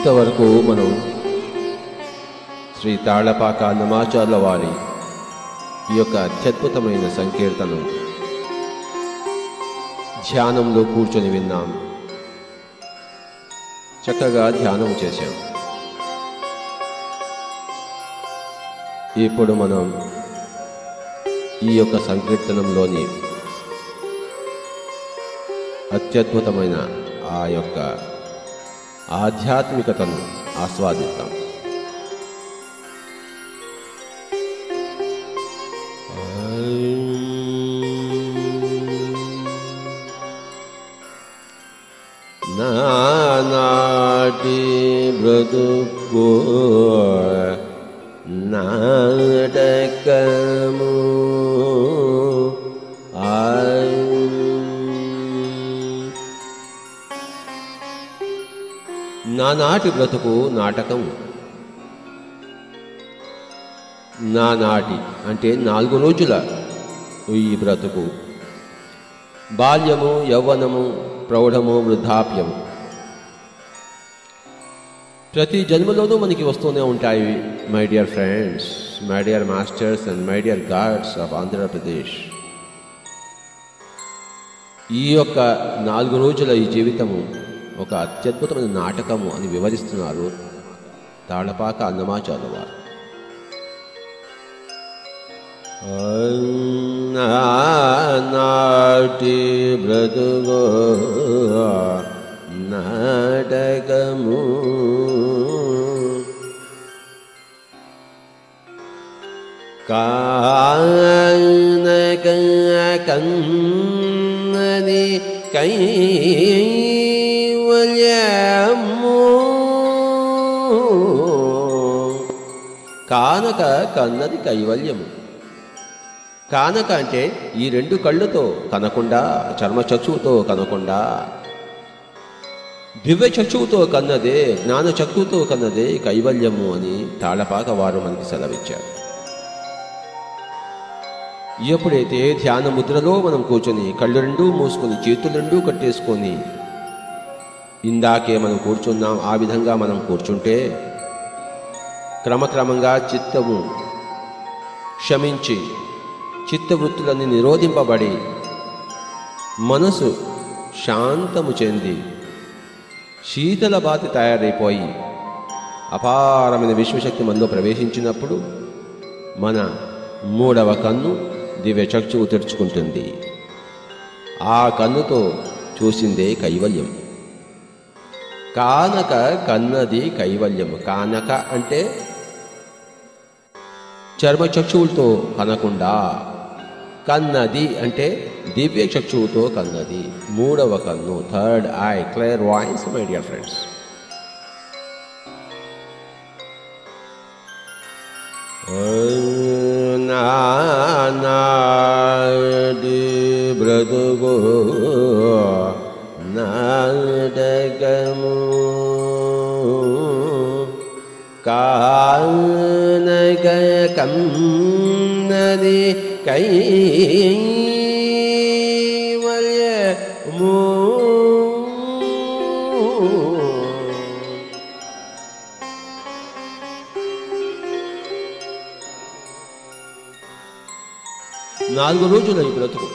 ఇంతవరకు మనం శ్రీ తాళపాక నమాచార్ల వారి ఈ యొక్క అత్యద్భుతమైన సంకీర్తను ధ్యానంలో కూర్చొని విన్నాం. చక్కగా ధ్యానం చేశాం. ఇప్పుడు మనం ఈ యొక్క సంకీర్తనంలోని అత్యద్భుతమైన ఆ యొక్క आध्यात्मिकता आस्वादिता నాటి బ్రతుకు నాటకం. నానాటి అంటే నాలుగు రోజుల ఈ బ్రతుకు. బాల్యము యవ్వనము ప్రౌఢము వృద్ధాప్యము. ప్రతి జన్మలోనూ మనకి వస్తూనే ఉంటాయి my dear friends my dear masters and my dear gods of Andhra Pradesh ఈ యొక్క నాలుగు రోజుల ఈ జీవితము ఒక అత్యద్భుతమైన నాటకము అని వివరిస్తున్నారు తాళపాక అన్నమాచార్య వారు నాటి బ్రతుగో నాటకము. కానక కన్నది కై కానక కన్నది కైవల్యము. కానక అంటే ఈ రెండు కళ్ళుతో కనకుండా చర్మచక్షువుతో కనకుండా. దివ్య చక్షువుతో కన్నదే జ్ఞాన చక్షువుతో కన్నదే కైవల్యము అని తాళపాక వారు మనకి సెలవిచ్చారు. ఎప్పుడైతే ధ్యాన ముద్రలో మనం కూర్చొని కళ్ళు రెండూ మూసుకొని చేతులు రెండూ కట్టేసుకొని ఇందాకే మనం కూర్చున్నాం ఆ విధంగా మనం కూర్చుంటే క్రమక్రమంగా చిత్తము క్షమించి చిత్తవృత్తులన్నీ నిరోధింపబడి మనసు శాంతము చెంది శీతల బాతి తయారైపోయి అపారమైన విశ్వశక్తి మనలో ప్రవేశించినప్పుడు మన మూడవ కన్ను దివ్య చక్షువు తెరుచుకుంటుంది. ఆ కన్నుతో చూసిందే కైవల్యం. కానక కన్నది కైవల్యం కానక అంటే చర్మచక్షువులతో కనకుండా. కన్నది అంటే దివ్య చక్షువుతో కన్నది. మూడవ కన్ను third eye clear voice my dear friends నాలుగు రోజుల ఈ బ్రతుకు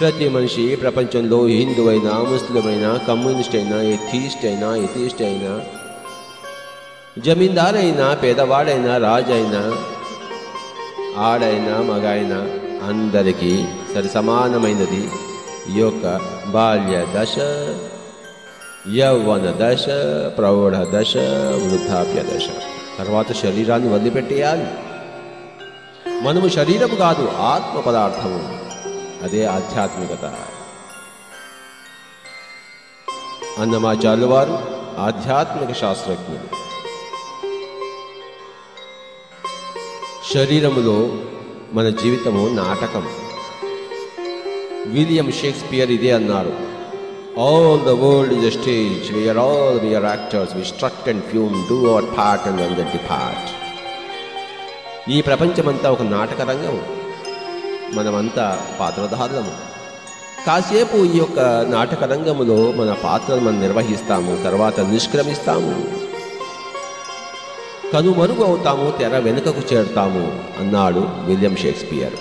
ప్రతి మనిషి ప్రపంచంలో హిందూ అయినా ముస్లిం అయినా కమ్యూనిస్ట్ అయినా ఎథీస్ట్ అయినా ఎథీస్ట్ అయినా జమీందారైనా పేదవాడైనా రాజైనా ఆడైనా మగాయినా అందరికీ సరి సమానమైనది ఈ యొక్క బాల్య దశ యవ్వన దశ ప్రౌఢ దశ వృద్ధాప్య దశ. తర్వాత శరీరాన్ని వదిలిపెట్టేయాలి. మనము శరీరము కాదు ఆత్మ పదార్థము. అదే ఆధ్యాత్మికత. అన్నమాచార్యుల వారు ఆధ్యాత్మిక శాస్త్రజ్ఞులు. శరీరములో మన జీవితము నాటకం. విలియం షేక్స్పియర్ ఇదే అన్నారు. All the world is a stage we are all we are actors we strut and fume do our part and and the part ఈ ప్రపంచమంతా ఒక నాటక రంగం. మనమంతా పాత్రధారులము. కాసేపు ఈ యొక్క నాటక రంగములో మన పాత్రను మనం నిర్వహిస్తాము తర్వాత నిష్క్రమిస్తాము. కనుమరుగు అవుతాము తెర వెనుకకు చేరుతాము అన్నాడు విలియం షేక్స్పియర్.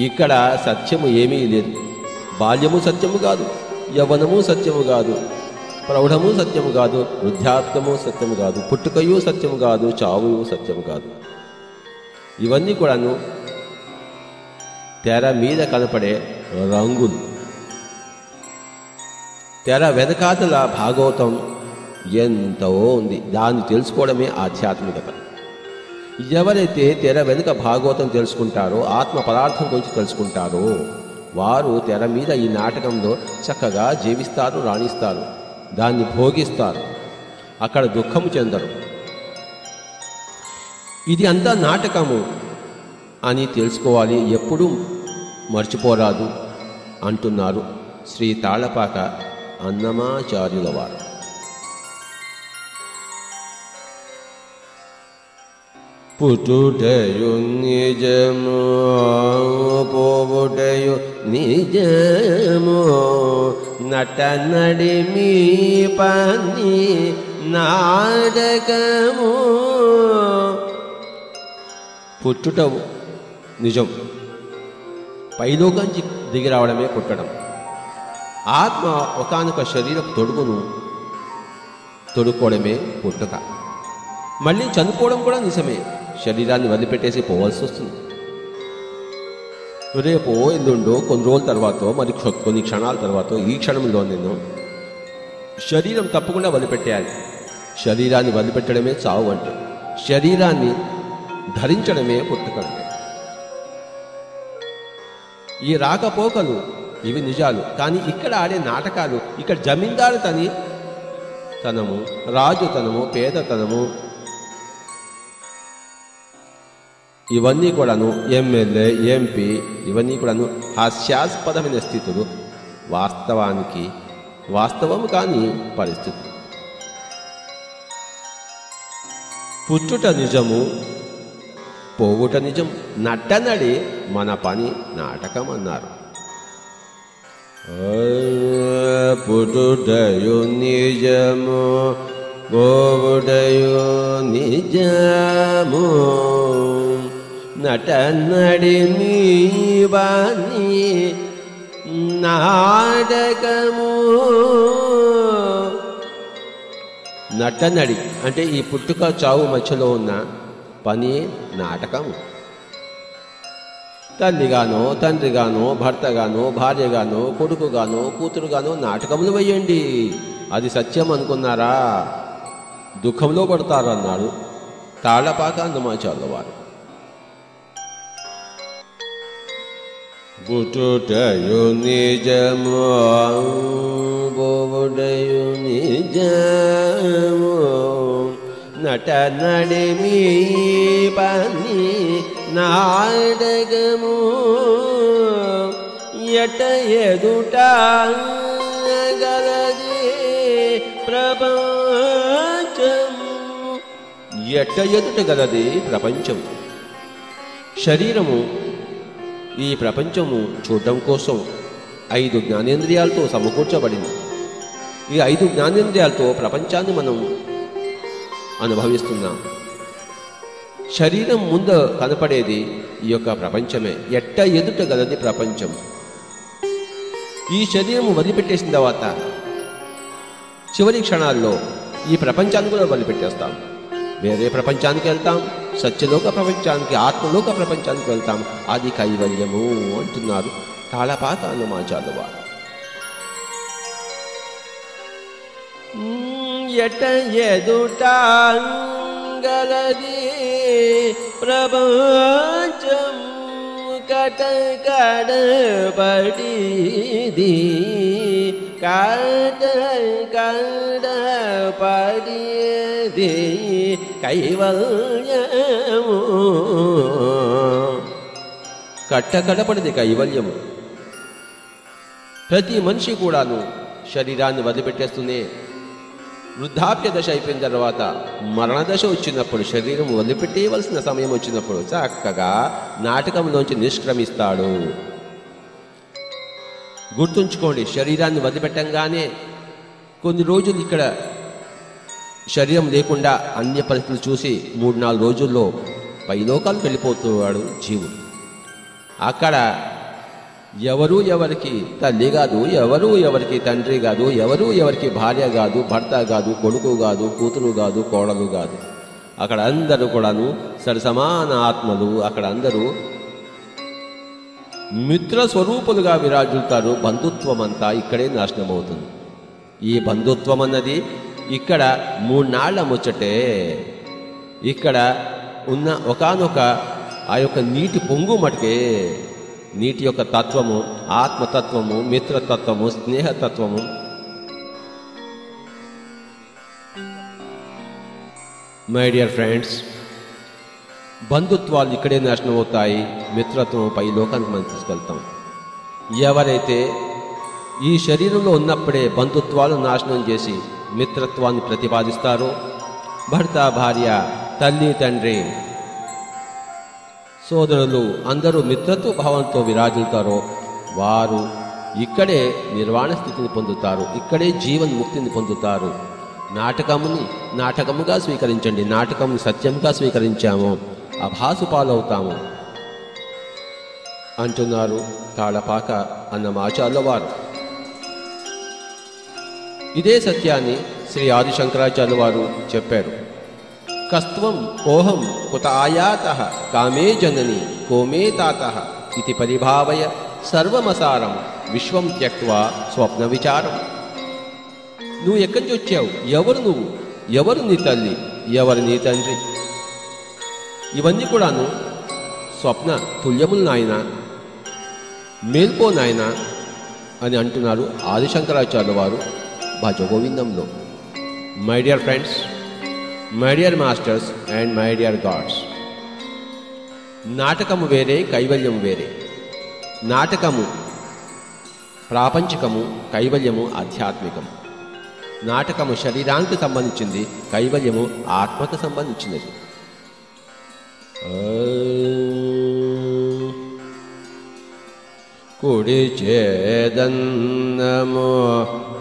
ఇక్కడ సత్యము ఏమీ లేదు. బాల్యము సత్యము కాదు యవ్వనము సత్యము కాదు. ప్రౌఢము సత్యము కాదు వృద్ధాప్తము సత్యము కాదు పుట్టుకయు సత్యము కాదు చావు సత్యము కాదు. ఇవన్నీ కూడాను తెర మీద కనపడే రంగులు. తెర వెనకాతల భాగవతం ఎంతో ఉంది. దాన్ని తెలుసుకోవడమే ఆధ్యాత్మికత. ఎవరైతే తెర వెనుక భాగవతం తెలుసుకుంటారో ఆత్మ పదార్థం గురించి తెలుసుకుంటారో వారు తెర మీద ఈ నాటకంలో చక్కగా జీవిస్తారు రాణిస్తారు. దాన్ని భోగిస్తారు. అక్కడ దుఃఖము చెందరు. ఇది అంతా నాటకము అని తెలుసుకోవాలి. ఎప్పుడూ మర్చిపోరాదు అంటున్నారు శ్రీ తాళపాక అన్నమాచార్యుల వారు పుట్టుటయు నిజము పోవుటయు నిజము నట నడిమి పని నాటకము. పుట్టుట నిజం. పైలోకంచి దిగి రావడమే పుట్టడం. ఆత్మ ఒకనొక శరీరం తొడుగును తొడుక్కోవడమే పుట్టుక. మళ్ళీ చనిపోవడం కూడా నిజమే. శరీరాన్ని వదిలిపెట్టేసి పోవాల్సి వస్తుంది. రేపో ఎల్లుండో కొన్ని రోజుల తర్వాత మరి కొన్ని క్షణాల తర్వాత ఈ క్షణంలో నేను శరీరం తప్పకుండా వదిలిపెట్టేయాలి. శరీరాన్ని వదిలిపెట్టడమే చావు అంటే శరీరాన్ని ధరించడమే పుట్టుకంటే ఈ రాకపోకలు ఇవి నిజాలు కానీ ఇక్కడ ఆడే నాటకాలు ఇక్కడ జమీందారు తని తనము రాజుతనము పేదతనము ఇవన్నీ కూడాను ఎమ్మెల్యే ఎంపీ ఇవన్నీ కూడాను హాస్యాస్పదమైన స్థితులు వాస్తవానికి వాస్తవం కాని పరిస్థితి పుట్టుట నిజము పోవుట నిజం నట్టనడి మన పని నాటకం అన్నారు పుట్టుటయు నిజము పోవుటయు నిజము. నటనడి మీ నాటకము నటనడి అంటే ఈ పుట్టుక చావు మధ్యలో ఉన్న పని నాటకము. తల్లిగానో తండ్రిగానో భర్తగానో భార్యగానో కొడుకుగానో కూతురుగానో నాటకములు వేయండి. అది సత్యం అనుకున్నారా? దుఃఖంలో పడతారన్నాడు. తాళపాక అన్నమాచార్ల వారు. బుటుటయు నిజము బోవుడయు నిజము. నట నడిమి పని నాటకము ఎట ఎదుట గలది ప్రపంచము ఎట ఎదుట గలది ప్రపంచం. శరీరము ఈ ప్రపంచము చూడడం కోసం ఐదు జ్ఞానేంద్రియాలతో సమకూర్చబడింది. ఈ ఐదు జ్ఞానేంద్రియాలతో ప్రపంచాన్ని మనం అనుభవిస్తున్నాం. శరీరం ముందు కనపడేది ఈ యొక్క ప్రపంచమే. ఎట్ట ఎదుట గలది ప్రపంచం. ఈ శరీరం వదిలిపెట్టేసిన తర్వాత చివరి క్షణాల్లో ఈ ప్రపంచాన్ని కూడా వదిలిపెట్టేస్తాం. వేరే ప్రపంచానికి వెళ్తాం సత్యలోక ప్రపంచానికి ఆత్మలోక ప్రపంచానికి వెళ్తాం అది కైవల్యము అంటున్నారు తాళపాక హనుమాచార్య వారు ఎట ఎదుట గలది ప్రపంచం కట కడపడిది కట కడపడిది కైవల్యము కట్ట కడపడిది కైవల్యము ప్రతి మనిషి కూడాను శరీరాన్ని వదిలిపెట్టేస్తూనే వృద్ధాప్య దశ అయిపోయిన తర్వాత మరణ దశ వచ్చినప్పుడు శరీరం వదిలిపెట్టేయవలసిన సమయం వచ్చినప్పుడు చక్కగా నాటకంలోంచి నిష్క్రమిస్తాడు గుర్తుంచుకోండి శరీరాన్ని వదిలిపెట్టంగానే కొన్ని రోజులు ఇక్కడ శరీరం లేకుండా అన్య పరిస్థితులు చూసి మూడు నాలుగు రోజుల్లో పైలోకాలు వెళ్ళిపోతున్నాడు జీవుడు. అక్కడ ఎవరు ఎవరికి తల్లి కాదు ఎవరు ఎవరికి తండ్రి కాదు ఎవరు ఎవరికి భార్య కాదు భర్త కాదు కొడుకు కాదు కూతురు కాదు కోడలు కాదు. అక్కడ అందరూ కూడాను సరిసమాన ఆత్మలు అక్కడ అందరూ మిత్ర స్వరూపులుగా విరాజులుతారు బంధుత్వం అంతా ఇక్కడే నాశనం అవుతుంది ఈ బంధుత్వం అన్నది ఇక్కడ మూడునాళ్ళ ముచ్చటే. ఇక్కడ ఉన్న ఒకానొక ఆ యొక్క నీటి పొంగు మటుకే. నీటి యొక్క తత్వము ఆత్మతత్వము మిత్రతత్వము స్నేహతత్వము. మై డియర్ ఫ్రెండ్స్ బంధుత్వాలు ఇక్కడే నాశనం అవుతాయి. మిత్రత్వం పై లోకానికి మనం తీసుకెళ్తాం. ఎవరైతే ఈ శరీరంలో ఉన్నప్పుడే బంధుత్వాలు నాశనం చేసి మిత్రత్వాన్ని ప్రతిపాదిస్తారో భర్త భార్య తల్లి తండ్రి సోదరులు అందరూ మిత్రత్వ భావంతో విరాజిల్తారో వారు ఇక్కడే నిర్వాణ స్థితిని పొందుతారు. ఇక్కడే జీవన్ ముక్తిని పొందుతారు. నాటకముని నాటకముగా స్వీకరించండి. నాటకముని సత్యంగా స్వీకరించాము. అభాసు పాలవుతాము అంటున్నారు తాళపాక అన్న వారు ఇదే సత్యాన్ని శ్రీ ఆదిశంకరాచార్యుల వారు చెప్పారు. కస్త్వం కోహం కుత ఆయాత కామే జనని కోమే తాత ఇది పరిభావయ సర్వమసారం విశ్వం త్యక్వా స్వప్న విచారం నువ్వు ఎక్కడి నుంచి వచ్చావు? ఎవరు నువ్వు? ఎవరు నీ తల్లి? ఎవరు నీ తండ్రి? ఇవన్నీ కూడాను స్వప్న తుల్యములు నాయన మేల్కో నాయన అని అంటున్నారు ఆదిశంకరాచార్యుల వారు భజగోవిందంలో. My dear friends my dear masters and my dear gods నాటకము వేరే కైవల్యం వేరే. నాటకము ప్రాపంచికము కైవల్యము ఆధ్యాత్మికము. నాటకము శరీరానికి సంబంధించింది కైవల్యము ఆత్మకు సంబంధించినది. కుడి చేదన్నమో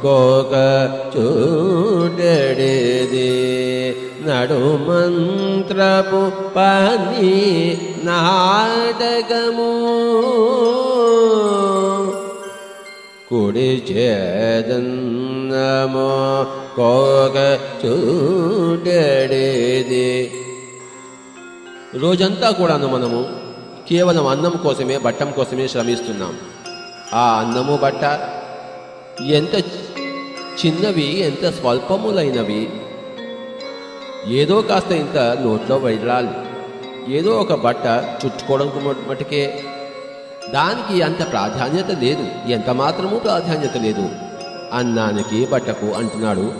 కోక చూడెడిది నడుమంత్రపు పని నాటకము కుడి చేదన్నమో కోక చూడెడిది రోజంతా కూడాను మనము కేవలం అన్నం కోసమే బట్టం కోసమే శ్రమిస్తున్నాం. ఆ అన్నము బట్ట ఎంత చిన్నవి ఎంత స్వల్పములైనవి ఏదో కాస్త ఇంత నోట్లో వెళ్ళాలి. ఏదో ఒక బట్ట చుట్టుకోవడం మటుకే దానికి అంత ప్రాధాన్యత లేదు. ఎంత మాత్రము ప్రాధాన్యత లేదు. అన్నానికి బట్టకు అంటున్నాడు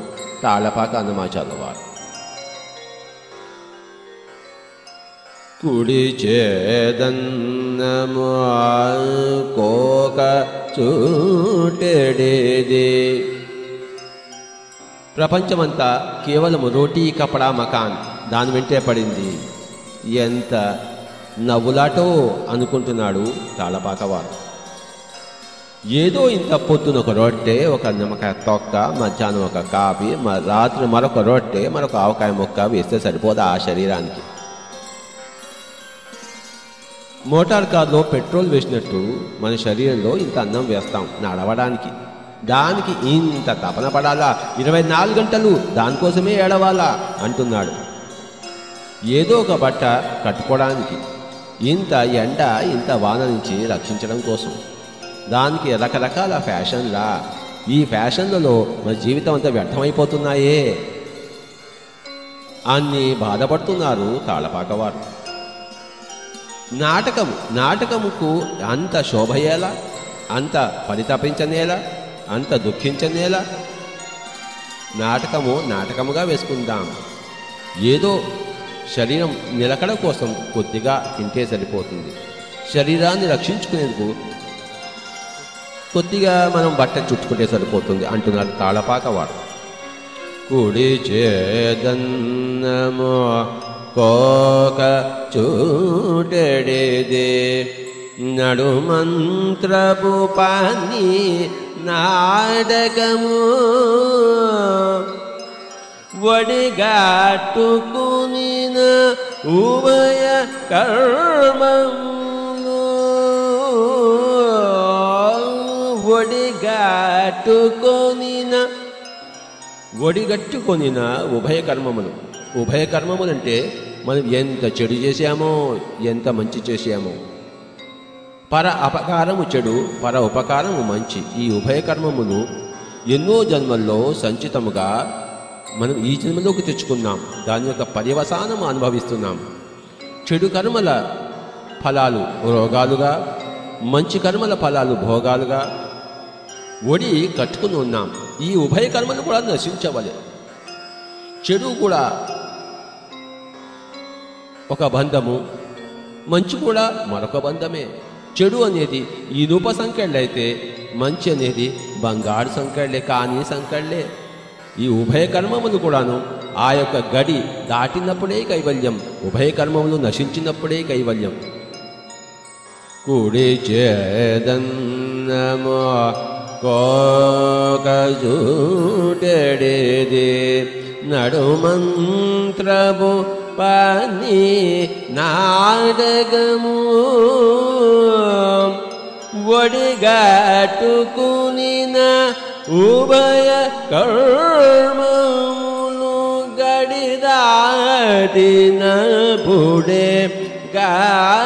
తాళపాక అన్నమాచార్య వారు. కుడి చేదన్నము కోక చూటెడేది. ప్రపంచమంతా కేవలం రోటీ కపడా మకాన్ దాని వెంటే పడింది. ఎంత నవ్వులాటో అనుకుంటున్నాడు తాళపాకవారు. ఏదో ఇంత పొద్దున ఒక రొట్టె ఒక నిమ్మకాయ తొక్క మధ్యాహ్నం ఒక కాఫీ మ- రాత్రి మరొక రొట్టె మరొక ఆవకాయ మొక్క వేస్తే సరిపోదా ఆ శరీరానికి? మోటార్ కార్లో పెట్రోల్ వేసినట్టు మన శరీరంలో ఇంత అన్నం వేస్తాం నడవడానికి. దానికి ఇంత తపన పడాలా? ఇరవై నాలుగు గంటలు దానికోసమే ఏడవాలా? అంటున్నాడు. ఏదో ఒక బట్ట కట్టుకోవడానికి ఇంత ఎండ ఇంత వాన నుంచి రక్షించడం కోసం. దానికి రకరకాల ఫ్యాషన్లా. ఈ ఫ్యాషన్లలో మన జీవితం అంతా వ్యర్థమైపోతున్నాయే. అన్ని బాధపడుతున్నారు తాళపాకవారు. నాటకం నాటకముకు అంత శోభయేలా అంత పరితపించనేలా? అంత దుఃఖించనేలా? నాటకము నాటకముగా వేసుకుందాం. ఏదో శరీరం నిలకడ కోసం కొద్దిగా తింటే సరిపోతుంది. శరీరాన్ని రక్షించుకునేందుకు కొద్దిగా మనం బట్ట చుట్టుకుంటే సరిపోతుంది అంటున్నారు తాళపాక వాడు కుడి చేదన్నమో కోక చూటెడిది నడుమంత్రపు పని నాటకము వడిగాట్టుకుని ఉభయ కర్మము ఒడిగాట్టుకొనిన ఒడిగట్టుకొనిన ఉభయ కర్మములు. ఉభయ కర్మములంటే మనం ఎంత చెడు చేశామో ఎంత మంచి చేశామో. పర అపకారము చెడు పర ఉపకారము మంచి. ఈ ఉభయ కర్మమును ఎన్నో జన్మల్లో సంచితముగా మనం ఈ జన్మలోకి తెచ్చుకున్నాం. దాని యొక్క పర్యవసానం అనుభవిస్తున్నాం. చెడు కర్మల ఫలాలు రోగాలుగా మంచి కర్మల ఫలాలు భోగాలుగా ఒడి కట్టుకుని ఉన్నాం. ఈ ఉభయ కర్మలు కూడా నశించవలే. చెడు కూడా ఒక బంధము. మంచి కూడా మరొక బంధమే. చెడు అనేది ఇనుప సంకెళ్ళైతే మంచి అనేది బంగారు సంకెళ్ళే కానీ సంకెళ్ళే ఈ ఉభయ కర్మములు కూడాను ఆ యొక్క గడి దాటినప్పుడే కైవల్యం ఉభయ కర్మములు నశించినప్పుడే కైవల్యం. కుడి చేదన్నమో కోకజూటెడిది నడుమంత్రము పని నాడగము ఒడిగాట్టుకునిన ఉభయ కర్మములు గడిదాటిన బుడే గాడిదాటిన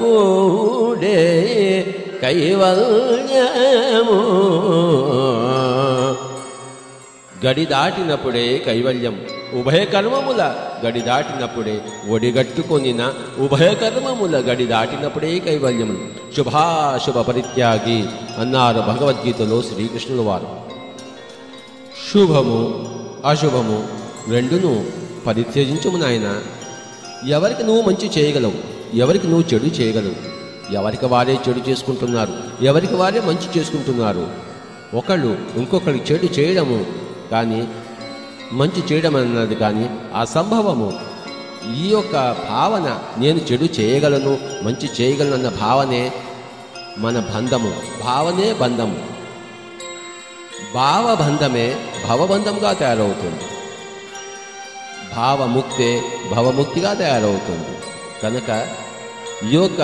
బుడే కైవల్యము గడి దాటినప్పుడే కైవల్యం. ఉభయ కర్మముల గడి దాటినప్పుడే ఒడిగట్టుకొనిన ఉభయ కర్మముల గడి దాటినప్పుడే కైవల్యము శుభాశుభ పరిత్యాగి అన్నారు భగవద్గీతలో శ్రీకృష్ణుల వారు. శుభము అశుభము రెండును పరిత్యజించము నాయన. ఎవరికి నువ్వు మంచి చేయగలవు ఎవరికి నువ్వు చెడు చేయగలవు? ఎవరికి వారే చెడు చేసుకుంటున్నారు ఎవరికి వారే మంచి చేసుకుంటున్నారు? ఒకళ్ళు ఇంకొకరికి చెడు చేయడము కానీ మంచి చేయడం అన్నది కానీ అసంభవము ఈ యొక్క భావన నేను చెడు చేయగలను మంచి చేయగలను అన్న భావనే మన బంధము. భావనే బంధము. భావబంధమే భవబంధంగా తయారవుతుంది. భావముక్తే భవముక్తిగా తయారవుతుంది. కనుక ఈ యొక్క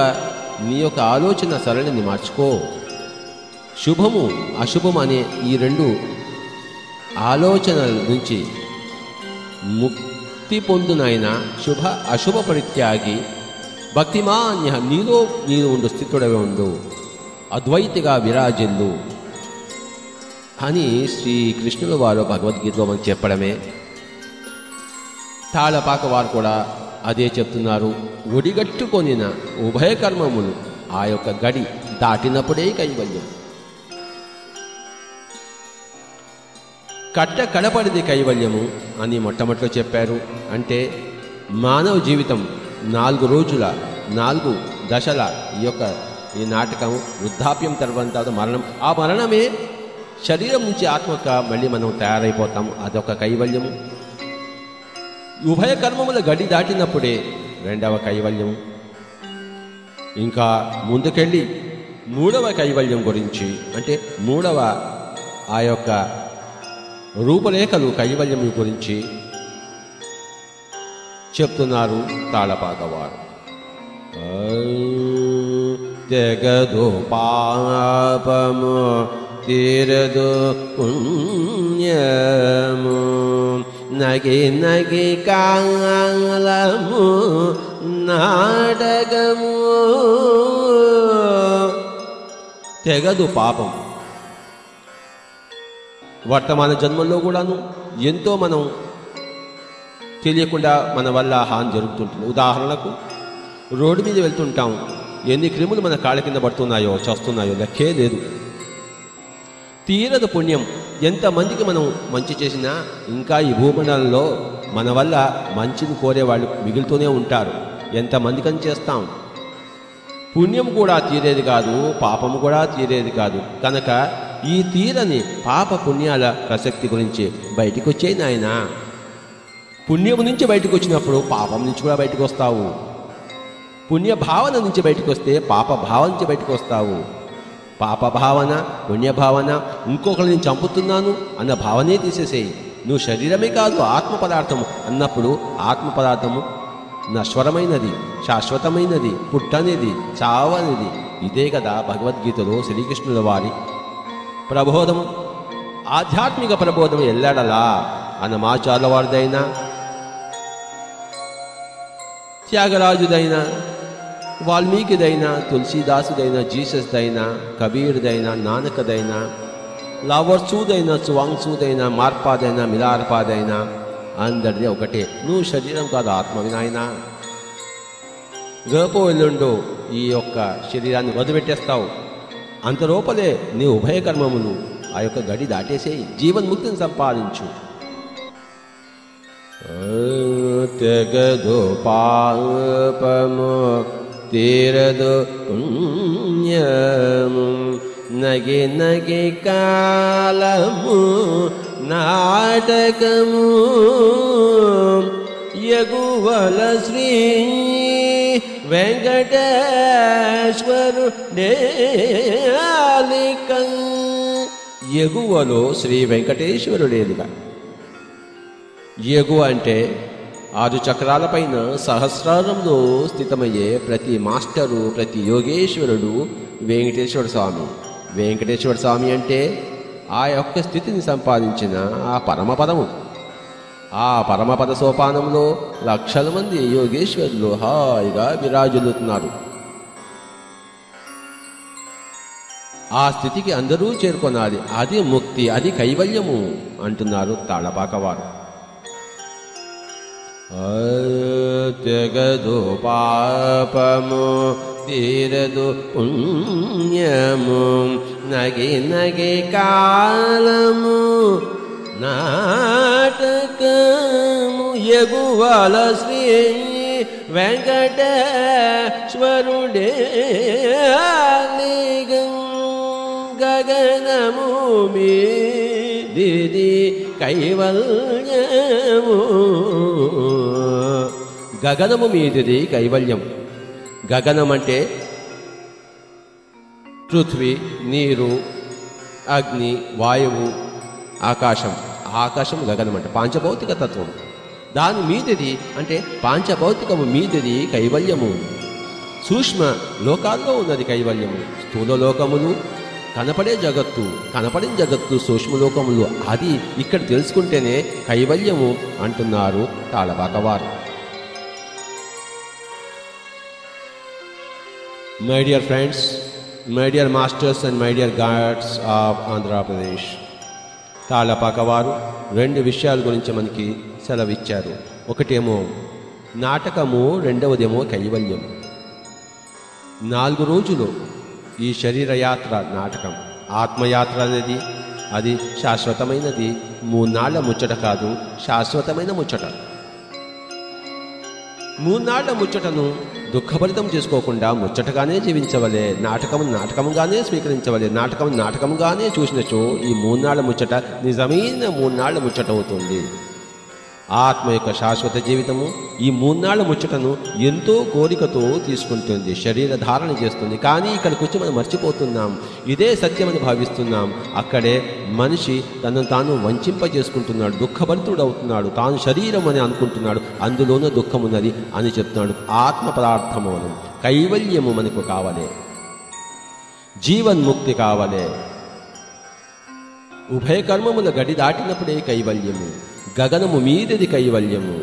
నీ యొక్క ఆలోచన సరళిని మార్చుకో. శుభము అశుభము అనే ఈ రెండు ఆలోచనల నుంచి ముక్తి పొందునైన శుభ అశుభ పరిత్యాగి భక్తిమాన్య నీలో నీరు ఉండు స్థితుడవి ఉండు అద్వైతిగా విరాజిల్లు. అని శ్రీకృష్ణుల వారు భగవద్గీతలో మనకు చెప్పడమే. తాళపాక వారు కూడా అదే చెప్తున్నారు. ఒడిగట్టుకొనిన ఉభయ కర్మములు ఆ యొక్క గడి దాటినప్పుడే కైవల్యం. కట్ట కడపడిది కైవల్యము అని మొట్టమొదటిలో చెప్పారు. అంటే మానవ జీవితం నాలుగు రోజుల నాలుగు దశల ఈ యొక్క ఈ నాటకం వృద్ధాప్యం తర్వాత మరణం. ఆ మరణమే శరీరం నుంచి ఆత్మక మళ్ళీ మనం తయారైపోతాం. అదొక కైవల్యము. ఉభయ కర్మముల గడి దాటినప్పుడే రెండవ కైవల్యం ఇంకా ముందుకెళ్ళి మూడవ కైవల్యం గురించి అంటే మూడవ ఆ యొక్క రూపరేఖలు కైవల్యం గురించి చెప్తున్నారు తాళపాకవారు తెగదు పాపము తీరదు పుణ్యము నగి నగి కాలము నాటకము. తెగదు పాపం వర్తమాన జన్మల్లో కూడాను ఎంతో మనం తెలియకుండా మన వల్ల హాని జరుగుతుంటుంది. ఉదాహరణకు రోడ్డు మీద వెళ్తుంటాం. ఎన్ని క్రిములు మన కాళ్ళ కింద పడుతున్నాయో చేస్తున్నాయో లెక్కే లేదు. తీరద పుణ్యం. ఎంతమందికి మనం మంచి చేసినా ఇంకా ఈ భూమండలంలో మన వల్ల మంచిని కోరేవాళ్ళు మిగులుతూనే ఉంటారు. ఎంతమందికని చేస్తాం? పుణ్యం కూడా తీరేది కాదు పాపం కూడా తీరేది కాదు. కనుక ఈ తీరని పాప పుణ్యాల ప్రసక్తి గురించి బయటికి వచ్చే నాయన. పుణ్యం నుంచి బయటకు వచ్చినప్పుడు పాపం నుంచి కూడా బయటకు వస్తావు పుణ్య భావన నుంచి బయటకు వస్తే పాప భావన నుంచి బయటకు వస్తావు పాప భావన పుణ్య భావన ఇంకొకరిని చంపుతున్నాను అన్న భావనే తీసేసేయి. నువ్వు శరీరమే కాదు ఆత్మ పదార్థము అన్నప్పుడు ఆత్మ పదార్థము నశ్వరమైనది శాశ్వతమైనది పుట్టనేది చావనేది. ఇదే కదా భగవద్గీతలో శ్రీకృష్ణుల వారి ప్రబోధము. ఆధ్యాత్మిక ప్రబోధం ఎల్లడలా అన్నమాచార్ల వారిదైనా త్యాగరాజుదైనా వాల్మీకిదైనా తులసీదాసుదైనా జీసస్దైనా కబీర్దైనా నానకదైనా లావర్సూదైనా సువాంగ్సూదైనా మార్పాదైనా మిలార్పాదైనా అందరిది ఒకటే. నువ్వు శరీరం కాదు ఆత్మ వినాయనా గోపో ఎల్లుండు ఈ యొక్క శరీరాన్ని వదిలిపెట్టేస్తావు. అంతలోపలే నీ ఉభయ కర్మములు ఆ యొక్క గడి దాటేసే జీవన్ముక్తిని సంపాదించు. తెగదు పాపము తీరదు పుణ్యము. నగి నగి కాలము నాటకము. యగువల శ్రీ వెంకటేశ్వరు ఎగువలో శ్రీ వెంకటేశ్వరుడేదిగా ఎగువ అంటే ఆరు చక్రాలపైన సహస్రారంలో స్థితమయ్యే ప్రతి మాస్టరు ప్రతి యోగేశ్వరుడు వెంకటేశ్వర స్వామి. వెంకటేశ్వర స్వామి అంటే ఆ యొక్క స్థితిని సంపాదించిన ఆ పరమపదము. ఆ పరమపద సోపానంలో లక్షల మంది యోగేశ్వరులు హాయిగా విరాజులుతున్నారు ఆ స్థితికి అందరూ చేరుకొనాలి. అది ముక్తి అది కైవల్యము అంటున్నారు తాళపాకవారు. తెగదు పాపము తీరదు పుణ్యము నగి నగి కాలము నాటకము ఎగువల శ్రీ వెంకటేశ్వరుడే. గగనము మీది కైవల్యము. గగనము మీదిది కైవల్యం. గగనం అంటే పృథ్వీ నీరు అగ్ని వాయువు ఆకాశం. ఆకాశం గగనం అంటే పాంచభౌతిక తత్వం దాని మీదది అంటే పాంచభౌతికము మీదది కైవల్యము. సూక్ష్మ లోకాల్లో ఉన్నది కైవల్యము. స్థూల లోకములు కనపడే జగత్తు కనపడిన జగత్తు సూక్ష్మలోకములు అది ఇక్కడ తెలుసుకుంటేనే కైవల్యము అంటున్నారు తాళబాకవారు my dear friends my dear masters and my dear gods of Andhra Pradesh తాళపాకవారు రెండు విషయాల గురించి మనకి సెలవిచ్చారు. ఒకటేమో నాటకము రెండవదేమో కైవల్యం. నాలుగు రోజులు ఈ శరీరయాత్ర నాటకం. ఆత్మయాత్ర అనేది అది శాశ్వతమైనది. మూన్నాళ్ళ ముచ్చట కాదు శాశ్వతమైన ముచ్చట. మూనాళ్ళ ముచ్చటను దుఃఖభరితం చేసుకోకుండా ముచ్చటగానే జీవించవలే నాటకం నాటకముగానే స్వీకరించవలే నాటకం నాటకముగానే చూసినచో ఈ మూనాళ్ళ ముచ్చట నిజమైన మూనాళ్ళ ముచ్చట అవుతుంది. ఆత్మ యొక్క శాశ్వత జీవితము ఈ మూన్నాళ్ళ ముచ్చటను ఎంతో కోరికతో తీసుకుంటుంది శరీర ధారణ చేస్తుంది. కానీ ఇక్కడికి వచ్చి మనం మర్చిపోతున్నాం. ఇదే సత్యమని భావిస్తున్నాం. అక్కడే మనిషి తనను తాను వంచింప చేసుకుంటున్నాడు దుఃఖభరితుడు అవుతున్నాడు తాను శరీరం అని అనుకుంటున్నాడు. అందులోనూ దుఃఖం ఉన్నది అని చెప్తున్నాడు ఆత్మ పదార్థము కైవల్యము మనకు కావలే. జీవన్ముక్తి కావలే. ఉభయ కర్మముల గడి దాటినప్పుడే కైవల్యము. గగనము మీదది కైవల్యము.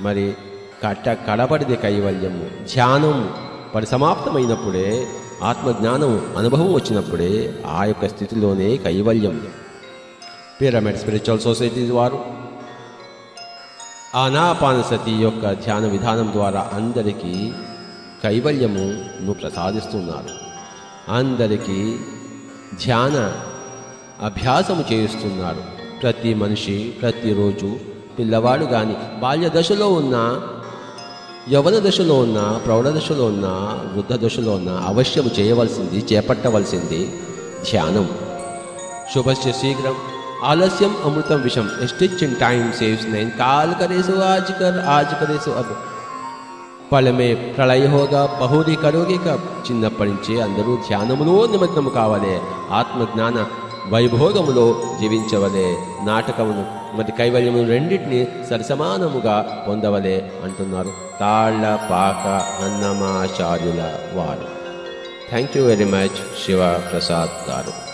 మరి కట్ట కడబడిది కైవల్యము. ధ్యానం పరిసమాప్తమైనప్పుడే ఆత్మజ్ఞానం అనుభవం వచ్చినప్పుడే ఆ యొక్క స్థితిలోనే కైవల్యం పిరమిడ్ స్పిరిచువల్ సొసైటీస్ వారు ఆనాపానసతి యొక్క ధ్యాన విధానం ద్వారా అందరికీ కైవల్యమును ప్రసాదిస్తున్నారు అందరికీ ధ్యాన అభ్యాసము చేయిస్తున్నారు. ప్రతి మనిషి ప్రతిరోజు పిల్లవాడు కానీ బాల్య దశలో ఉన్న యవన దశలో ఉన్న ప్రౌఢ దశలో ఉన్న వృద్ధ దశలో ఉన్న అవశ్యం చేయవలసింది చేపట్టవలసింది ధ్యానం. శుభస్య శీఘ్రం. ఆలస్యం అమృతం విషం. Stitch in time saves nine call కరేసు ఆజ్ కర్ ఆజ్ కరేసు అబ్. పలమే ప్రళయ హోగా బహురి కరోగి కబ్ చిన్నప్పటి నుంచే అందరూ ధ్యానములో నిమగ్నము కావలే. ఆత్మజ్ఞాన వైభోగములో జీవించవలే. నాటకమును మరి కైవల్యము రెండింటిని సరిసమానముగా పొందవలే అంటున్నారు. తాళ్ళ పాక అన్నమాచార్యుల వారు. Thank you very much Shiva Prasad garu.